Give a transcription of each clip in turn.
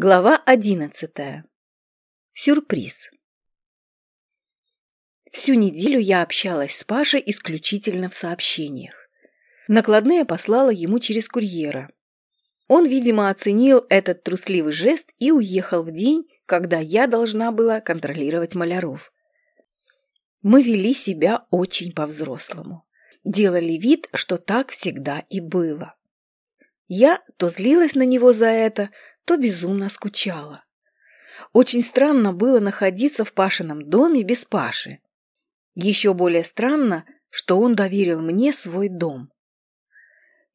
Глава одиннадцатая. Сюрприз. Всю неделю я общалась с Пашей исключительно в сообщениях. Накладные послала ему через курьера. Он, видимо, оценил этот трусливый жест и уехал в день, когда я должна была контролировать маляров. Мы вели себя очень по-взрослому. Делали вид, что так всегда и было. Я то злилась на него за это, то безумно скучала. Очень странно было находиться в Пашином доме без Паши. Еще более странно, что он доверил мне свой дом.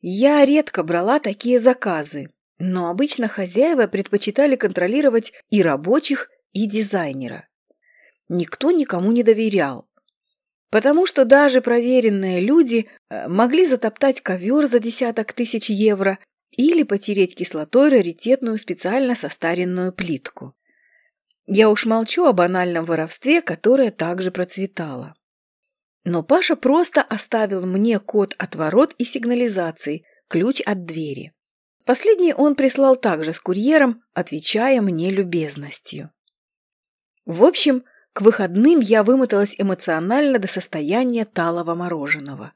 Я редко брала такие заказы, но обычно хозяева предпочитали контролировать и рабочих, и дизайнера. Никто никому не доверял. Потому что даже проверенные люди э, могли затоптать ковер за десяток тысяч евро или потереть кислотой раритетную специально состаренную плитку. Я уж молчу о банальном воровстве, которое также процветало. Но Паша просто оставил мне код от ворот и сигнализации, ключ от двери. Последний он прислал также с курьером, отвечая мне любезностью. В общем, к выходным я вымоталась эмоционально до состояния талого мороженого.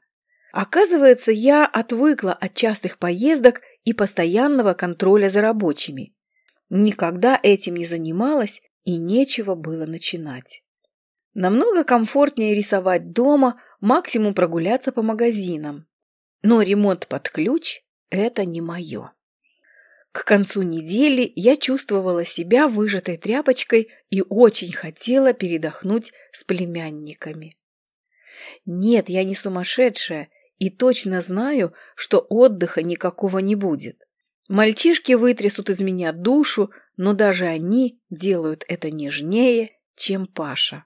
Оказывается, я отвыкла от частых поездок и постоянного контроля за рабочими. Никогда этим не занималась и нечего было начинать. Намного комфортнее рисовать дома, максимум прогуляться по магазинам. Но ремонт под ключ – это не мое. К концу недели я чувствовала себя выжатой тряпочкой и очень хотела передохнуть с племянниками. Нет, я не сумасшедшая и точно знаю, что отдыха никакого не будет. Мальчишки вытрясут из меня душу, но даже они делают это нежнее, чем Паша.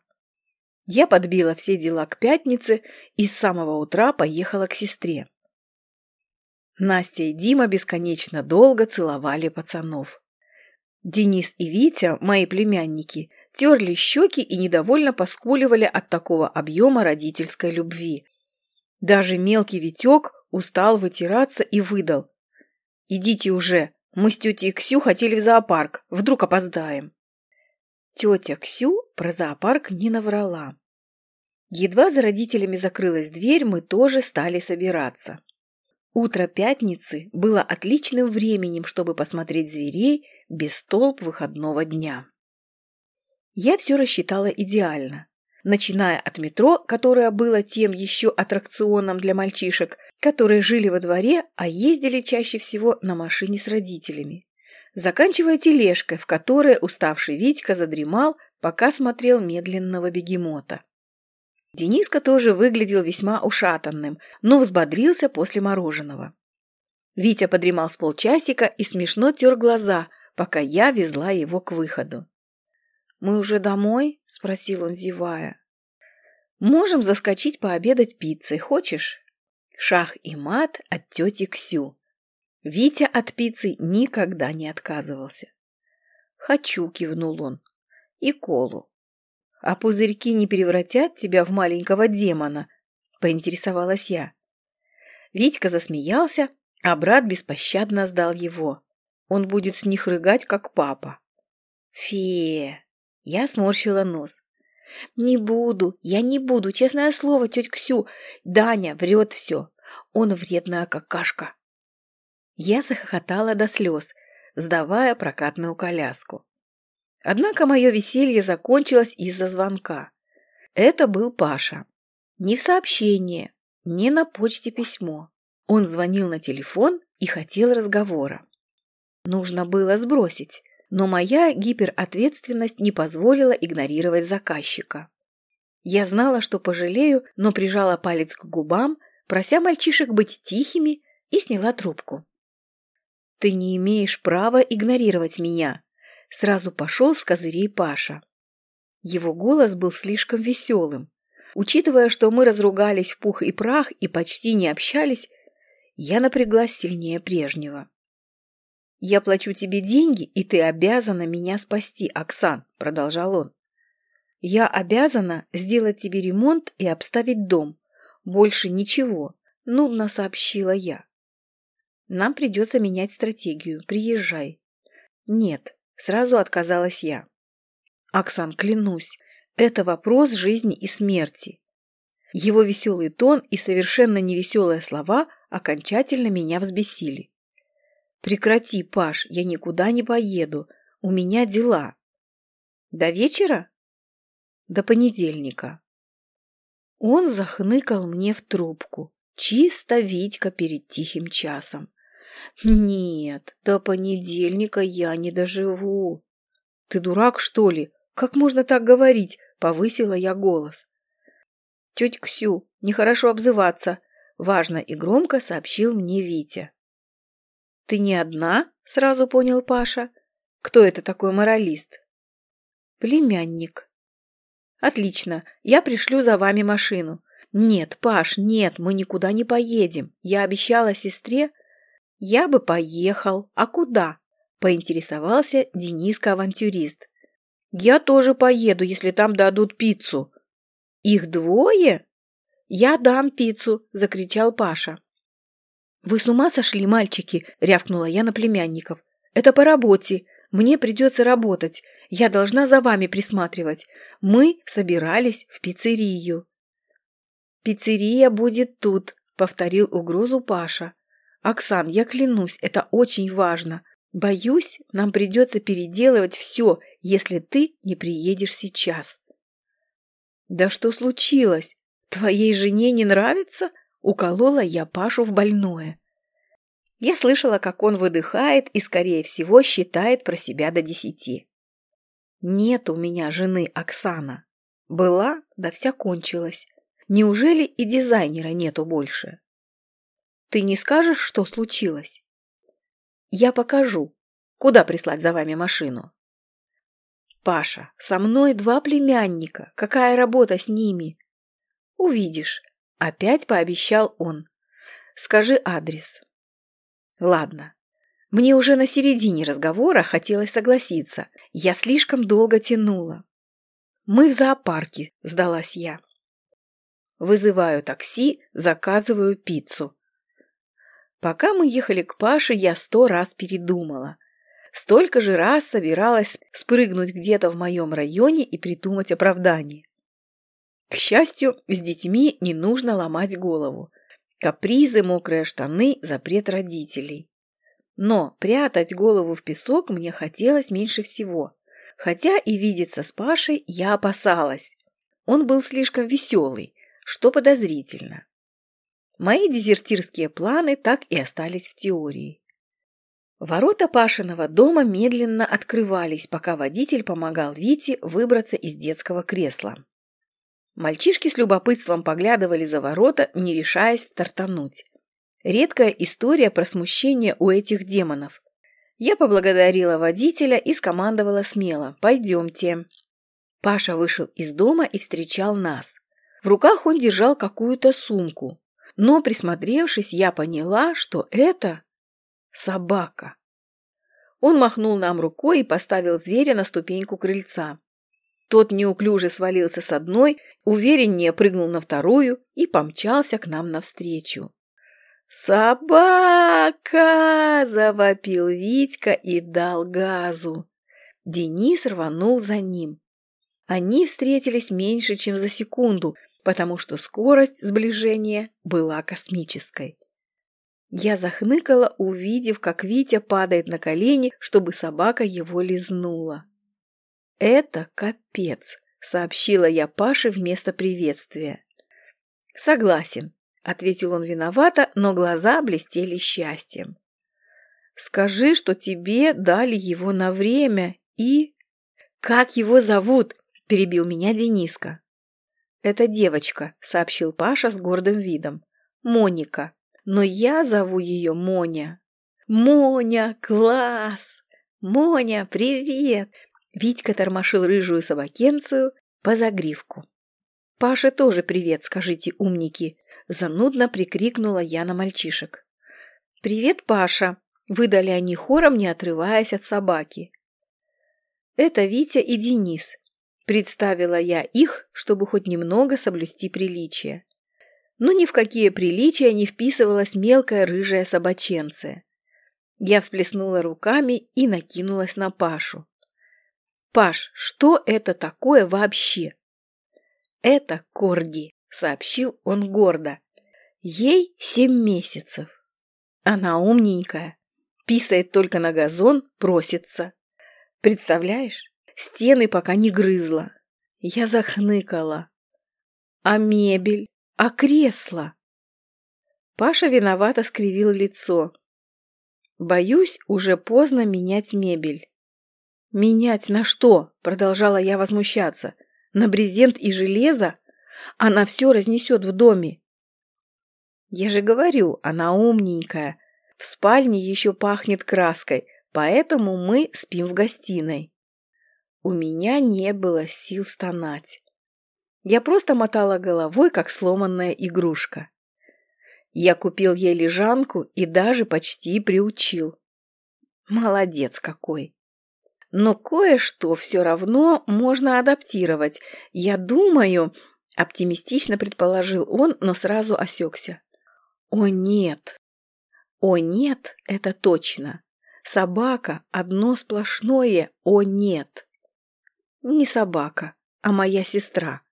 Я подбила все дела к пятнице и с самого утра поехала к сестре. Настя и Дима бесконечно долго целовали пацанов. Денис и Витя, мои племянники, терли щеки и недовольно поскуливали от такого объема родительской любви. Даже мелкий Витек устал вытираться и выдал. «Идите уже, мы с тетей Ксю хотели в зоопарк, вдруг опоздаем». Тетя Ксю про зоопарк не наврала. Едва за родителями закрылась дверь, мы тоже стали собираться. Утро пятницы было отличным временем, чтобы посмотреть зверей без толп выходного дня. Я все рассчитала идеально начиная от метро, которое было тем еще аттракционом для мальчишек, которые жили во дворе, а ездили чаще всего на машине с родителями, заканчивая тележкой, в которой уставший Витька задремал, пока смотрел медленного бегемота. Дениска тоже выглядел весьма ушатанным, но взбодрился после мороженого. Витя подремал с полчасика и смешно тер глаза, пока я везла его к выходу. «Мы уже домой?» — спросил он, зевая. «Можем заскочить пообедать пиццей. Хочешь?» Шах и мат от тети Ксю. Витя от пиццы никогда не отказывался. «Хочу», — кивнул он. «И колу». «А пузырьки не превратят тебя в маленького демона?» — поинтересовалась я. Витька засмеялся, а брат беспощадно сдал его. Он будет с них рыгать, как папа. «Фея!» Я сморщила нос. «Не буду, я не буду, честное слово, тетя Ксю. Даня врет все. Он вредная какашка». Я захохотала до слез, сдавая прокатную коляску. Однако мое веселье закончилось из-за звонка. Это был Паша. Не в сообщение, не на почте письмо. Он звонил на телефон и хотел разговора. Нужно было сбросить но моя гиперответственность не позволила игнорировать заказчика. Я знала, что пожалею, но прижала палец к губам, прося мальчишек быть тихими, и сняла трубку. «Ты не имеешь права игнорировать меня», — сразу пошел с козырей Паша. Его голос был слишком веселым. Учитывая, что мы разругались в пух и прах и почти не общались, я напряглась сильнее прежнего. «Я плачу тебе деньги, и ты обязана меня спасти, Оксан», — продолжал он. «Я обязана сделать тебе ремонт и обставить дом. Больше ничего», — нудно сообщила я. «Нам придется менять стратегию. Приезжай». «Нет», — Сразу отказалась я. Оксан, клянусь, это вопрос жизни и смерти. Его веселый тон и совершенно невеселые слова окончательно меня взбесили. «Прекрати, Паш, я никуда не поеду. У меня дела». «До вечера?» «До понедельника». Он захныкал мне в трубку. Чисто Витька перед тихим часом. «Нет, до понедельника я не доживу». «Ты дурак, что ли? Как можно так говорить?» — повысила я голос. «Тетя Ксю, нехорошо обзываться», — важно и громко сообщил мне Витя. «Ты не одна?» — сразу понял Паша. «Кто это такой моралист?» «Племянник». «Отлично, я пришлю за вами машину». «Нет, Паш, нет, мы никуда не поедем. Я обещала сестре...» «Я бы поехал. А куда?» — поинтересовался Дениска-авантюрист. «Я тоже поеду, если там дадут пиццу». «Их двое?» «Я дам пиццу!» — закричал Паша. «Вы с ума сошли, мальчики?» — рявкнула я на племянников. «Это по работе. Мне придется работать. Я должна за вами присматривать. Мы собирались в пиццерию». «Пиццерия будет тут», — повторил угрозу Паша. «Оксан, я клянусь, это очень важно. Боюсь, нам придется переделывать все, если ты не приедешь сейчас». «Да что случилось? Твоей жене не нравится?» Уколола я Пашу в больное. Я слышала, как он выдыхает и, скорее всего, считает про себя до десяти. Нет у меня жены Оксана. Была, да вся кончилась. Неужели и дизайнера нету больше? Ты не скажешь, что случилось? Я покажу. Куда прислать за вами машину? Паша, со мной два племянника. Какая работа с ними? Увидишь. Опять пообещал он. Скажи адрес. Ладно. Мне уже на середине разговора хотелось согласиться. Я слишком долго тянула. Мы в зоопарке, сдалась я. Вызываю такси, заказываю пиццу. Пока мы ехали к Паше, я сто раз передумала. Столько же раз собиралась спрыгнуть где-то в моем районе и придумать оправдание. К счастью, с детьми не нужно ломать голову. Капризы, мокрые штаны, запрет родителей. Но прятать голову в песок мне хотелось меньше всего. Хотя и видеться с Пашей я опасалась. Он был слишком веселый, что подозрительно. Мои дезертирские планы так и остались в теории. Ворота Пашиного дома медленно открывались, пока водитель помогал Вите выбраться из детского кресла. Мальчишки с любопытством поглядывали за ворота, не решаясь стартануть. Редкая история про смущение у этих демонов. Я поблагодарила водителя и скомандовала смело «Пойдемте». Паша вышел из дома и встречал нас. В руках он держал какую-то сумку, но, присмотревшись, я поняла, что это собака. Он махнул нам рукой и поставил зверя на ступеньку крыльца. Тот неуклюже свалился с одной, увереннее прыгнул на вторую и помчался к нам навстречу. «Собака!» – завопил Витька и дал газу. Денис рванул за ним. Они встретились меньше, чем за секунду, потому что скорость сближения была космической. Я захныкала, увидев, как Витя падает на колени, чтобы собака его лизнула. «Это капец», — сообщила я Паше вместо приветствия. «Согласен», — ответил он виновато, но глаза блестели счастьем. «Скажи, что тебе дали его на время и...» «Как его зовут?» — перебил меня Дениска. «Это девочка», — сообщил Паша с гордым видом. «Моника. Но я зову ее Моня». «Моня, класс! Моня, привет! Витька тормошил рыжую собакенцию по загривку. «Паше тоже привет, скажите, умники!» Занудно прикрикнула я на мальчишек. «Привет, Паша!» Выдали они хором, не отрываясь от собаки. «Это Витя и Денис», — представила я их, чтобы хоть немного соблюсти приличие. Но ни в какие приличия не вписывалась мелкая рыжая собаченция. Я всплеснула руками и накинулась на Пашу. Паш, что это такое вообще? Это корги, сообщил он гордо. Ей семь месяцев. Она умненькая, писает только на газон, просится. Представляешь, стены пока не грызла. Я захныкала. А мебель? А кресло? Паша виновато скривил лицо. Боюсь, уже поздно менять мебель. Менять на что? Продолжала я возмущаться. На брезент и железо? Она все разнесет в доме. Я же говорю, она умненькая. В спальне еще пахнет краской, поэтому мы спим в гостиной. У меня не было сил стонать. Я просто мотала головой, как сломанная игрушка. Я купил ей лежанку и даже почти приучил. Молодец какой! Но кое-что все равно можно адаптировать. Я думаю, оптимистично предположил он, но сразу осекся. О нет! О нет, это точно. Собака – одно сплошное «о нет». Не собака, а моя сестра.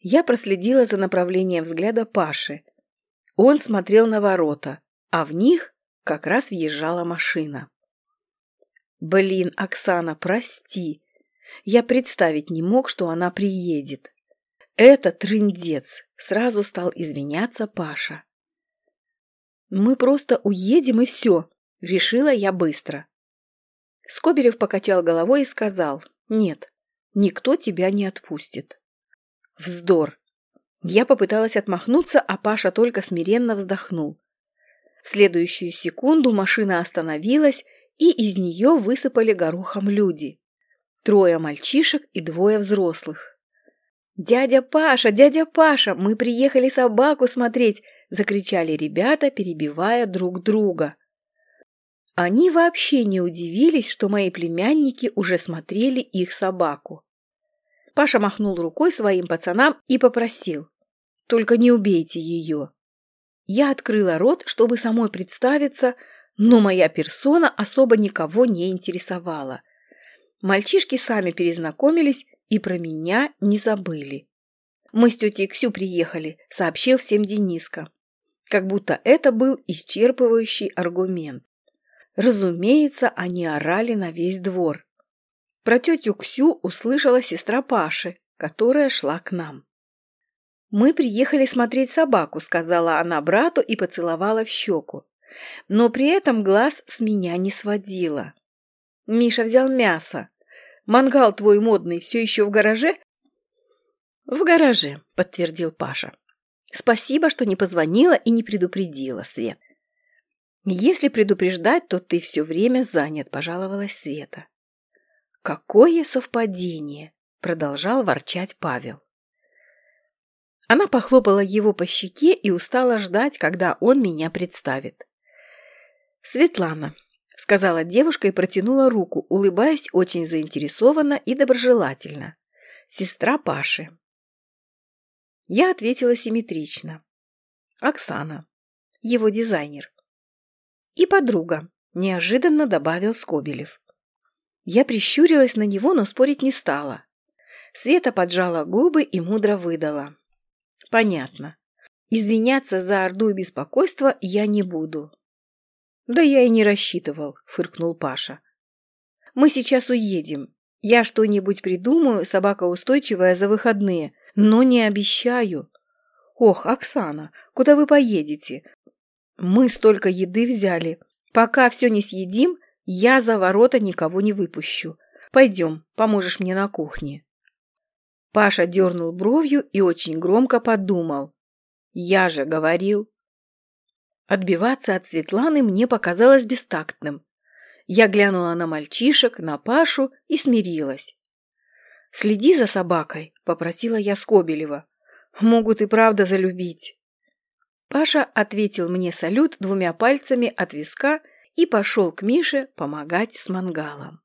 Я проследила за направлением взгляда Паши. Он смотрел на ворота, а в них как раз въезжала машина. Блин, Оксана, прости. Я представить не мог, что она приедет. Это трындец, сразу стал извиняться Паша. Мы просто уедем и все, решила я быстро. Скобелев покачал головой и сказал, нет, никто тебя не отпустит. Вздор. Я попыталась отмахнуться, а Паша только смиренно вздохнул. В следующую секунду машина остановилась, и из нее высыпали горохом люди. Трое мальчишек и двое взрослых. «Дядя Паша, дядя Паша, мы приехали собаку смотреть!» – закричали ребята, перебивая друг друга. Они вообще не удивились, что мои племянники уже смотрели их собаку. Паша махнул рукой своим пацанам и попросил. «Только не убейте ее». Я открыла рот, чтобы самой представиться, но моя персона особо никого не интересовала. Мальчишки сами перезнакомились и про меня не забыли. «Мы с тетей Ксю приехали», — сообщил всем Дениска. Как будто это был исчерпывающий аргумент. Разумеется, они орали на весь двор. Про тетю Ксю услышала сестра Паши, которая шла к нам. «Мы приехали смотреть собаку», — сказала она брату и поцеловала в щеку. Но при этом глаз с меня не сводила. «Миша взял мясо. Мангал твой модный все еще в гараже?» «В гараже», — подтвердил Паша. «Спасибо, что не позвонила и не предупредила, Свет». «Если предупреждать, то ты все время занят», — пожаловалась Света. «Какое совпадение!» — продолжал ворчать Павел. Она похлопала его по щеке и устала ждать, когда он меня представит. «Светлана», — сказала девушка и протянула руку, улыбаясь очень заинтересованно и доброжелательно. «Сестра Паши». Я ответила симметрично. «Оксана, его дизайнер». «И подруга», — неожиданно добавил Скобелев. Я прищурилась на него, но спорить не стала. Света поджала губы и мудро выдала. «Понятно. Извиняться за орду и беспокойство я не буду». «Да я и не рассчитывал», — фыркнул Паша. «Мы сейчас уедем. Я что-нибудь придумаю, собака устойчивая за выходные, но не обещаю». «Ох, Оксана, куда вы поедете? Мы столько еды взяли. Пока все не съедим, я за ворота никого не выпущу. Пойдем, поможешь мне на кухне. Паша дернул бровью и очень громко подумал. Я же говорил. Отбиваться от Светланы мне показалось бестактным. Я глянула на мальчишек, на Пашу и смирилась. «Следи за собакой», — попросила я Скобелева. «Могут и правда залюбить». Паша ответил мне салют двумя пальцами от виска и пошел к Мише помогать с мангалом.